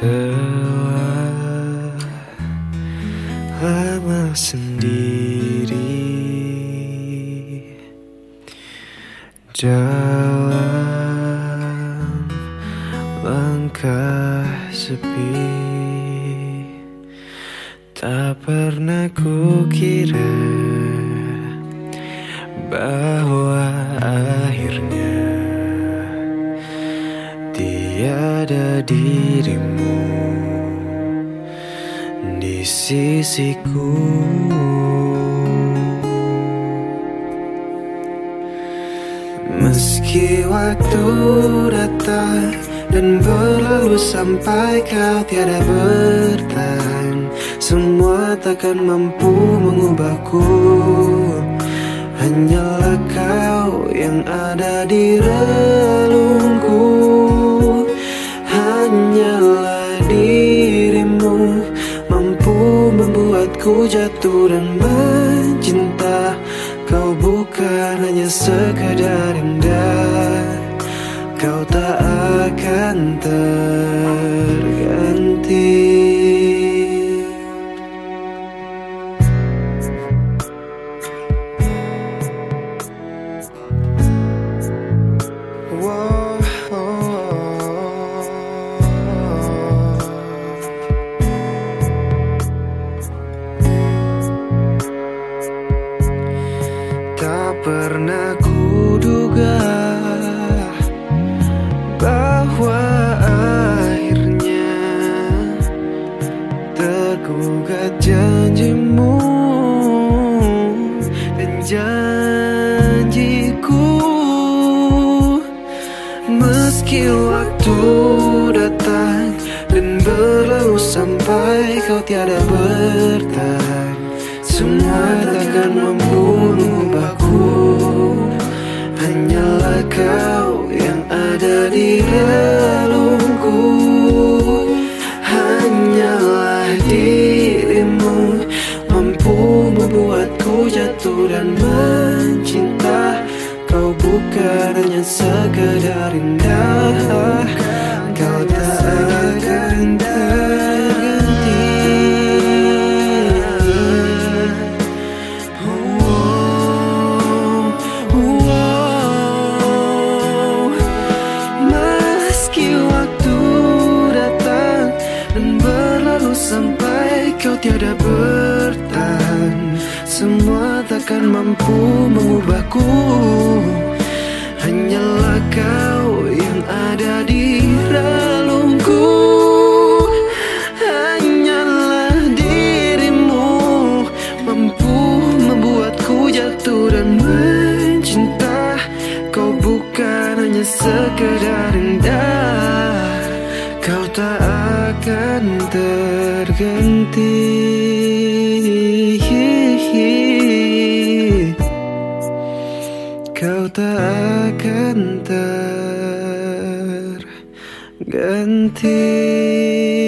Telah lama sendiri. Jalan langkah sepi. Tak pernah kukira Bahwa Tiada dirimu di sisiku. Meski waktu datang dan berlalu sampai kau tiada bertahan Semua takkan mampu mengubahku. Hanyalah kau yang ada di relungku jatuh dan mencinta. Kau bukan hanya sekadar indah. Kau tak akan terganti pernah kuduga bahwa akhirnya tergugat janjimu dan janjiku. Meski waktu datang dan berlalu sampai kau tiada bertahan semua takkan mampu jatuh dan mencinta. Kau bukan hanya sekedar indah. Kau tak akan terganti. Meski waktu datang dan berlalu sampai kau tiada bertahan Semua takkan mampu mengubahku. Hanyalah kau yang ada di relungku. Hanyalah dirimu Mampu membuatku jatuh dan mencinta. Kau bukan hanya sekedar indah. Kau tak akan terganti terganti